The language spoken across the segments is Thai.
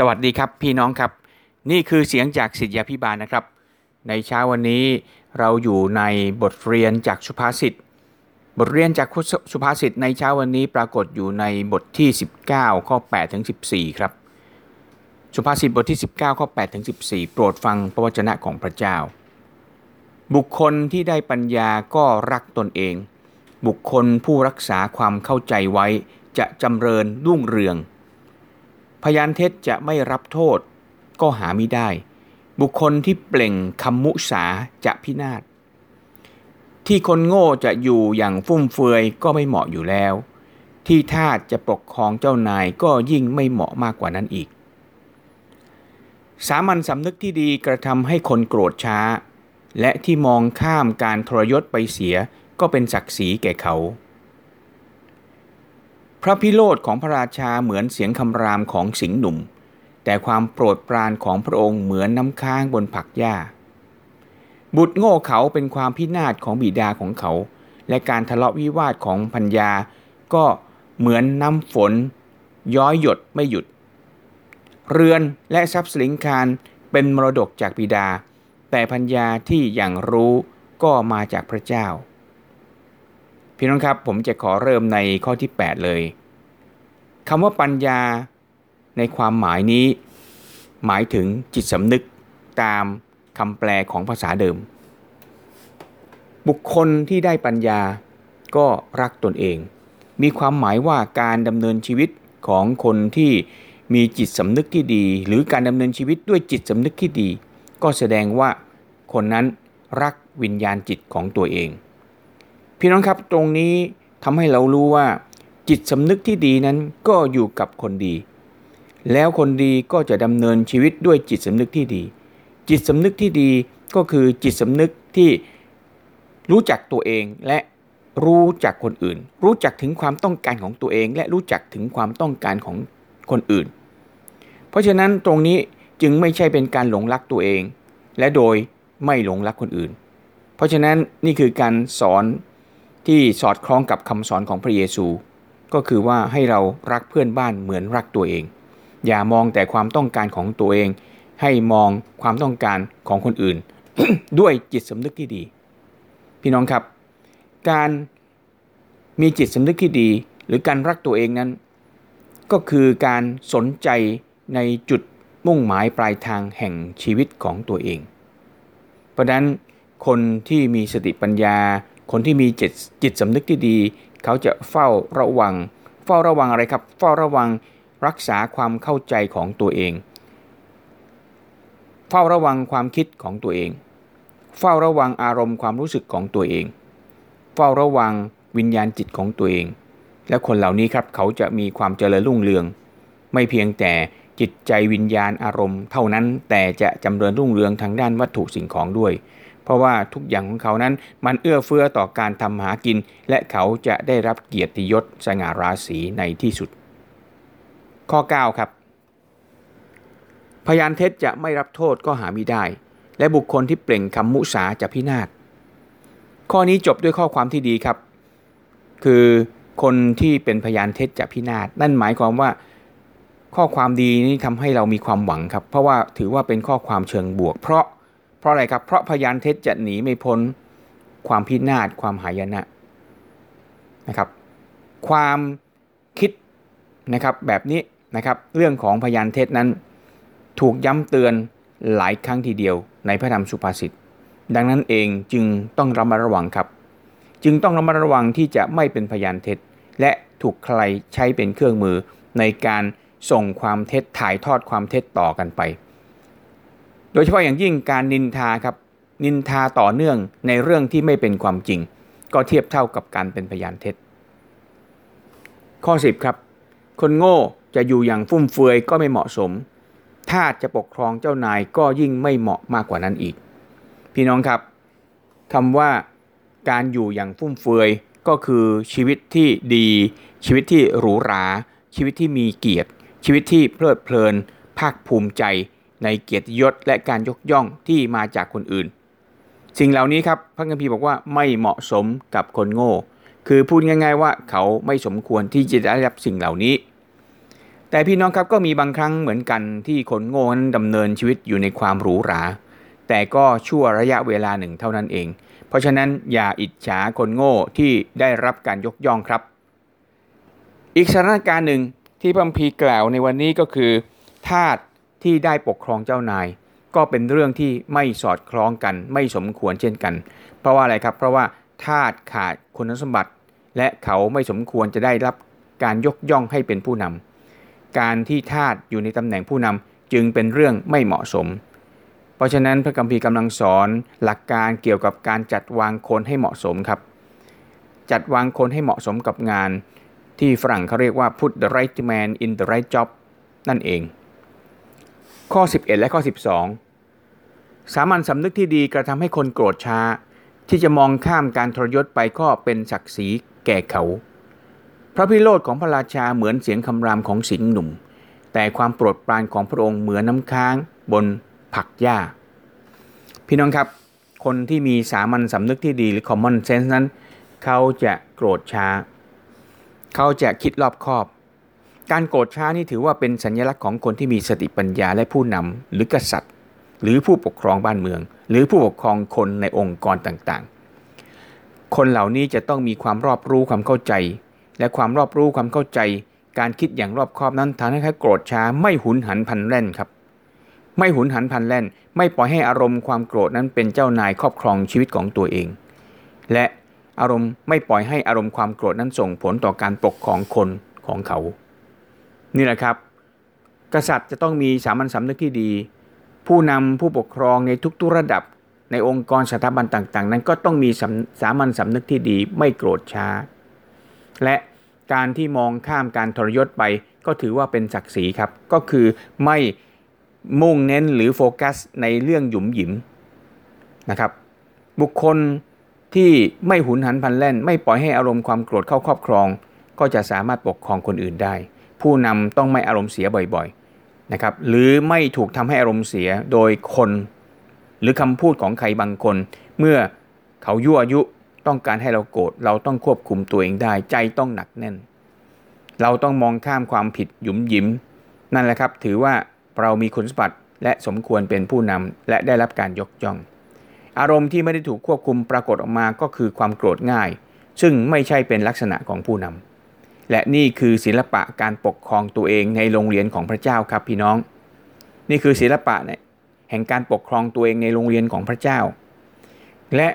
สวัสดีครับพี่น้องครับ นี่คือเสียงจากสิทธยาพิบาลนะครับ ในเช้าวันนี้เราอยู่ในบทเรียนจากสุภาษิตบทเรียนจากสุภาษิตในเช้าวันนี้ปรากฏอยู่ในบทที่ 19 ข้อ8ถึง14 ครับ สุภาษิตบทที่ 19 ข้อ8ถึง14 โปรดฟังพระวจนะของพระเจ้า บุคคลที่ได้ปัญญาก็รักตนเอง บุคคลผู้รักษาความเข้าใจไว้จะจำเริญรุ่งเรือง พยานเท็จจะไม่รับโทษ ก็หาไม่ได้ บุคคลที่เปล่งคำมุสาจะพินาศ ที่คนโง่จะอยู่อย่างฟุ่มเฟือยก็ไม่เหมาะอยู่แล้ว ที่ทาสจะปกครองเจ้านายก็ยิ่งไม่เหมาะมากกว่านั้นอีก สามัญสำนึกที่ดีกระทำให้คนโกรธช้า และที่มองข้ามการทรยศไปเสียก็เป็นศักดิ์ศรีแก่เขา พระพิโรธของพระราชาเหมือนเสียงคำรามของสิงหนุ่ม แต่ความโปรดปรานของพระองค์เหมือนน้ำค้างบนผักหญ้า บุตรโง่เขาเป็นความพินาศของบิดาของเขา และการทะเลาะวิวาทของพัญญา ก็เหมือนน้ำฝน ย้อยหยดไม่หยุด เรือนและทรัพย์สินคารเป็นมรดกจากบิดา แต่พัญญาที่อย่างรู้ก็มาจากพระเจ้า พี่น้องครับผมจะขอเริ่มในข้อที่ 8 เลยคำว่าปัญญาในความหมายนี้ หมายถึงจิตสำนึกตามคำแปลของภาษาเดิม บุคคลที่ได้ปัญญาก็รักตนเอง มีความหมายว่าการดำเนินชีวิตของคนที่มีจิตสำนึกที่ดี หรือการดำเนินชีวิตด้วยจิตสำนึกที่ดี ก็แสดงว่าคนนั้นรักวิญญาณจิตของตัวเอง พี่น้องครับตรงนี้ทำให้เรารู้ว่า จิตสำนึกที่ดีนั้นก็อยู่กับคนดี แล้วคนดีก็จะดำเนินชีวิตด้วยจิตสำนึกที่ดี จิตสำนึกที่ดีก็คือจิตสำนึกที่รู้จักตัวเองและรู้จักคนอื่น รู้จักถึงความต้องการของตัวเอง และรู้จักถึงความต้องการของคนอื่น เพราะฉะนั้นตรงนี้จึงไม่ใช่เป็นการหลงรักตัวเอง และโดยไม่หลงรักคนอื่น เพราะฉะนั้นนี่คือการสอน ที่สอดคล้องกับคำสอนของพระเยซู ก็คือว่าให้เรารักเพื่อนบ้านเหมือนรักตัวเอง อย่ามองแต่ความต้องการของตัวเอง ให้มองความต้องการของคนอื่น ด้วยจิตสำนึกที่ดี พี่น้องครับ การมีจิตสำนึกที่ดี หรือการรักตัวเองนั้น ก็คือการสนใจในจุดมุ่งหมายปลายทางแห่งชีวิตของตัวเอง เพราะนั้นคนที่มีสติปัญญา คนที่มีจิตจิตสำนึกที่ดี เขาจะเฝ้าระวัง เฝ้าระวังอะไรครับ เฝ้าระวังรักษาความเข้าใจของตัวเอง เฝ้าระวังความคิดของตัวเอง เฝ้าระวังอารมณ์ความรู้สึกของตัวเอง เฝ้าระวังวิญญาณจิตของตัวเอง และคนเหล่านี้ครับเขาจะมีความเจริญรุ่งเรือง ไม่เพียงแต่จิตใจวิญญาณอารมณ์เท่านั้นแต่จะจำเริญรุ่งเรืองทางด้านวัตถุสิ่งของด้วย เพราะว่าทุกอย่างของเขานั้นมันเอื้อเฟื้อต่อการทำหากิน และเขาจะได้รับเกียรติยศสง่าราศีในที่สุด ข้อ 9 ครับ พยานเท็จจะไม่รับโทษก็หาไม่ได้ และบุคคลที่เปล่งคำมุสาจะพินาศข้อนี้จบด้วยข้อความที่ดีครับ คือคนที่เป็นพยานเท็จจะพินาศนั่นหมายความว่าข้อความดีนี้ทำให้เรามีความหวังครับ เพราะว่าถือว่าเป็นข้อความเชิงบวก เพราะ เพราะอะไรครับ เพราะพยานเท็จจะหนีไม่พ้นความพินาศความหายนะนะครับ ความคิดนะครับแบบนี้นะครับ เรื่องของพยานเท็จนั้น ถูกย้ำเตือนหลายครั้งทีเดียวในพระธรรมสุภาษิตดังนั้นเองจึงต้องระมัดระวังครับ จึงต้องระมัดระวังที่จะไม่เป็นพยานเท็จ และถูกใครใช้เป็นเครื่องมือในการส่งความเท็จถ่ายทอดความเท็จต่อกันไป โดยเฉพาะอย่างยิ่งการนินทาครับนินทาต่อเนื่องในเรื่องที่ไม่เป็นความจริง ก็เทียบเท่ากับการเป็นพยานเท็จ ข้อ 10 ครับ คนโง่จะอยู่อย่างฟุ่มเฟือยก็ไม่เหมาะสมถ้าจะปกครองเจ้านายก็ยิ่งไม่เหมาะมากกว่านั้นอีก พี่น้องครับคำว่าการอยู่อย่างฟุ่มเฟือยก็คือชีวิตที่ดี ชีวิตที่หรูหรา ชีวิตที่มีเกียรติ ชีวิตที่เพลิดเพลิน ภาคภูมิใจ ในเกียรติยศและการยกย่องที่มาจากคนอื่น สิ่งเหล่านี้ครับพระคัมภีร์บอกว่าไม่เหมาะสมกับคนโง่ คือพูดง่าย ๆ ว่าเขาไม่สมควรที่จะได้รับสิ่งเหล่านี้ แต่พี่น้องครับก็มีบางครั้งเหมือนกันที่คนโง่นั้นดำเนินชีวิตอยู่ในความหรูหรา แต่ก็ชั่วระยะเวลาหนึ่งเท่านั้นเอง เพราะฉะนั้นอย่าอิจฉาคนโง่ที่ได้รับการยกย่องครับ อีกสถานการณ์หนึ่งที่พัมพีกล่าวในวันนี้ก็คือทาส ที่ได้ปกครองเจ้านาย ก็เป็นเรื่องที่ไม่สอดคล้องกัน ไม่สมควรเช่นกัน เพราะว่าอะไรครับ เพราะว่าทาสขาดคุณสมบัติ และเขาไม่สมควรจะได้รับการยกย่องให้เป็นผู้นำการที่ทาสอยู่ในตำแหน่งผู้นำจึงเป็นเรื่องไม่เหมาะสม เพราะฉะนั้นพระคัมภีร์กำลังสอนหลักการเกี่ยวกับการจัดวางคนให้เหมาะสมครับ จัดวางคนให้เหมาะสมกับงาน ที่ฝรั่งเขาเรียกว่า put the right man in the right job นั่นเอง ข้อ 11 และข้อ 12 สามัญสำนึกที่ดีกระทำให้คนโกรธช้า ที่จะมองข้ามการทรยศไปก็เป็นศักดิ์ศรีแก่เขา พระพิโรธของพระราชาเหมือนเสียงคำรามของสิงห์หนุ่ม แต่ความโปรดปรานของพระองค์เหมือนน้ำค้างบนผักหญ้า พี่น้องครับ คนที่มีสามัญสำนึกที่ดีหรือ common sense นั้น เขาจะโกรธช้า เขาจะคิดรอบคอบ การโกรธช้านี่ถือว่าเป็นสัญลักษณ์ของคนที่มีสติปัญญาและผู้นำหรือกษัตริย์ หรือผู้ปกครองบ้านเมือง หรือผู้ปกครองคนในองค์กรต่างๆ คนเหล่านี้จะต้องมีความรอบรู้ความเข้าใจ และความรอบรู้ความเข้าใจ การคิดอย่างรอบคอบนั้นทำให้เขาโกรธช้าไม่หุนหันพันแล่นครับ ไม่หุนหันพันแล่น ไม่ปล่อยให้อารมณ์ความโกรธนั้นเป็นเจ้านายครอบครองชีวิตของตัวเอง และอารมณ์ไม่ปล่อยให้อารมณ์ความโกรธนั้นส่งผลต่อการปกครองคนของเขา นี่แหละครับ กษัตริย์จะต้องมีสามัญสำนึกที่ดี ผู้นำผู้ปกครองในทุกๆระดับ ในองค์กรสถาบันต่างๆ นั้นก็ต้องมีสามัญสำนึกที่ดีไม่โกรธช้า และการที่มองข้ามการทรยศไปก็ถือว่าเป็นศักดิ์ศรีครับ ก็คือไม่มุ่งเน้นหรือโฟกัสในเรื่องหยุมหยิมนะครับ บุคคลที่ไม่หุนหันพลันแล่น ไม่ปล่อยให้อารมณ์ความโกรธเข้าครอบครอง ก็จะสามารถปกครองคนอื่นได้ ผู้นำต้องไม่อารมณ์เสียบ่อยๆนะครับหรือไม่ถูกทำให้อารมณ์เสียโดยคน หรือคำพูดของใครบางคน เมื่อเขายั่วยุต้องการให้เราโกรธเราต้องควบคุมตัวเองได้ใจต้องหนักแน่น เราต้องมองข้ามความผิดหยุมหยิม นั่นแหละครับ ถือว่าเรามีคุณสมบัติและสมควรเป็นผู้นำและได้รับการยกย่อง อารมณ์ที่ไม่ได้ถูกควบคุมปรากฏออกมาก็คือความโกรธง่าย ซึ่งไม่ใช่เป็นลักษณะของผู้นำ และนี่คือศิลปะการปกครองตัวเองในโรงเรียนของพระเจ้าครับพี่น้อง นี่คือศิลปะเนี่ยแห่งการปกครองตัวเองในโรงเรียนของพระเจ้า และ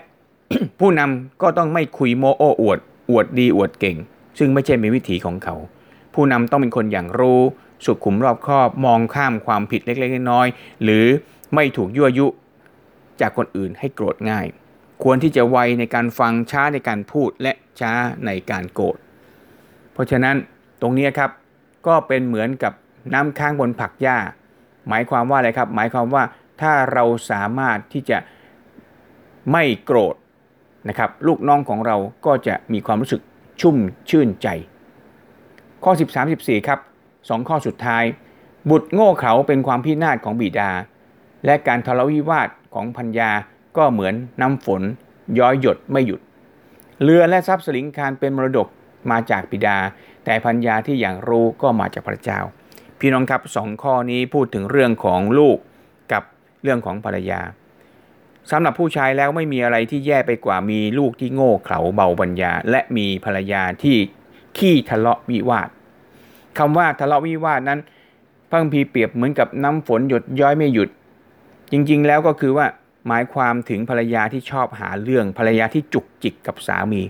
ผู้นำก็ต้องไม่คุยโมโอ้อวด อวดดีอวดเก่ง ซึ่งไม่ใช่เป็นวิถีของเขา ผู้นำต้องเป็นคนอย่างรู้ สุขุมรอบคอบมองข้ามความผิดเล็กๆน้อยๆหรือไม่ถูกยั่วยุจากคนอื่นให้โกรธง่าย ควรที่จะไวในการฟังช้าในการพูดและช้าในการโกรธ เพราะฉะนั้นตรงนี้ครับก็เป็นเหมือนกับน้ำค้างบนผักหญ้า หมายความว่าอะไรครับ หมายความว่าถ้าเราสามารถที่จะไม่โกรธนะครับ ลูกน้องของเราก็จะมีความรู้สึกชุ่มชื่นใจ ข้อ 13 14ครับสองข้อสุดท้าย บุตรโง่เขาเป็นความพินาศของบิดา และการทะเลาะวิวาทของพัญญาก็เหมือนน้ำฝนย้อยหยดไม่หยุด เรือและทรัพย์สลิงคารเป็นมรดก มาจากบิดา แต่พัญญาที่อย่างรู้ก็มาจากพระเจ้า พี่น้องครับสองข้อนี้พูดถึงเรื่องของลูกกับเรื่องของภรรยาสำหรับผู้ชายแล้วไม่มีอะไรที่แย่ไปกว่ามีลูกที่โง่เขลาเบาปัญญา และมีภรรยาที่ขี้ทะเลาะวิวาทคำว่าทะเลาะวิวาทนั้นพระคัมภีร์เปรียบเหมือนกับน้ำฝนหยดย้อยไม่หยุด จริงๆแล้วก็คือว่าหมายความถึงภรรยาที่ชอบหาเรื่องภรรยาที่จุกจิกกับสามี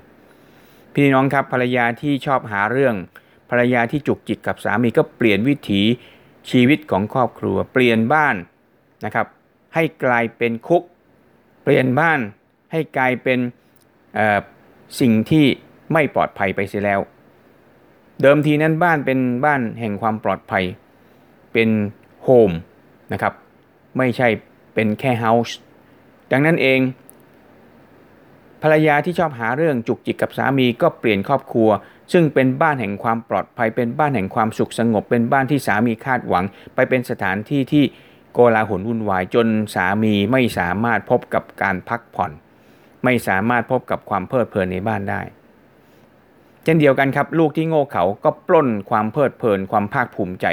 พี่น้องครับภรรยาที่ชอบหาเรื่อง ภรรยาที่จุกจิกกับสามีก็เปลี่ยนวิถีชีวิตของครอบครัว เปลี่ยนบ้านนะครับ ให้กลายเป็นคุก เปลี่ยนบ้านให้กลายเป็นสิ่งที่ไม่ปลอดภัยไปเสียแล้ว เดิมทีนั้นบ้านเป็นบ้านแห่งความปลอดภัย เป็นโฮมนะครับ ไม่ใช่เป็นแค่เฮาส์ดังนั้นเอง ภรรยาที่ชอบหาเรื่องจุกจิกกับสามีก็เปลี่ยนครอบครัว ซึ่งเป็นบ้านแห่งความปลอดภัย เป็นบ้านแห่งความสุขสงบ เป็นบ้านที่สามีคาดหวัง ไปเป็นสถานที่ที่โกลาหลวุ่นวายจนสามีไม่สามารถพบกับการพักผ่อน ไม่สามารถพบกับความเพลิดเพลินในบ้านได้ เช่นเดียวกันครับ ลูกที่โง่เขาก็ปล้นความเพลิดเพลินความภาคภูมิใจ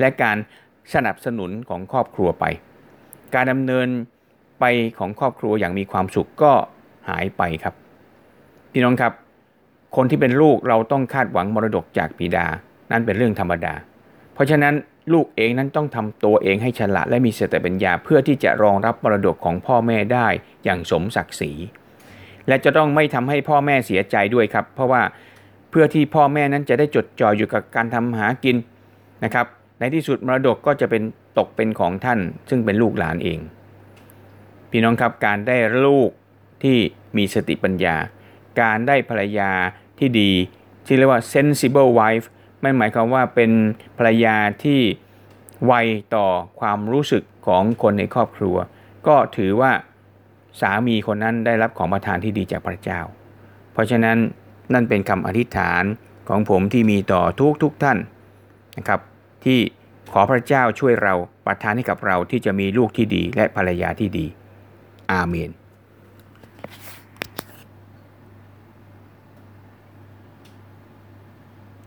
และการสนับสนุนของครอบครัวไป การดำเนินไปของครอบครัวอย่างมีความสุขก็ หายไปครับ พี่น้องครับ คนที่เป็นลูกเราต้องคาดหวังมรดกจากบิดา นั่นเป็นเรื่องธรรมดา เพราะฉะนั้นลูกเองนั้นต้องทำตัวเองให้ฉลาดและมีสติปัญญาเพื่อที่จะรองรับมรดกของพ่อแม่ได้อย่างสมศักดิ์ศรีและจะต้องไม่ทำให้พ่อแม่เสียใจด้วยครับ เพราะว่าเพื่อที่พ่อแม่นั้นจะได้จดจ่ออยู่กับการทำหากินนะครับ ในที่สุดมรดกก็จะเป็นตกเป็นของท่าน ซึ่งเป็นลูกหลานเอง พี่น้องครับการได้ลูก ที่มีสติปัญญา การได้ภรรยาที่ดี ที่เรียกว่า sensible wife ไม่หมายความว่าเป็นภรรยาที่ไวต่อความรู้สึกของคนในครอบครัว ก็ถือว่าสามีคนนั้นได้รับของประทานที่ดีจากพระเจ้า เพราะฉะนั้นนั่นเป็นคำอธิษฐานของผมที่มีต่อทุกทุกท่านนะครับที่ขอพระเจ้าช่วยเราประทานให้กับเราที่จะมีลูกที่ดีและภรรยาที่ดี อาเมน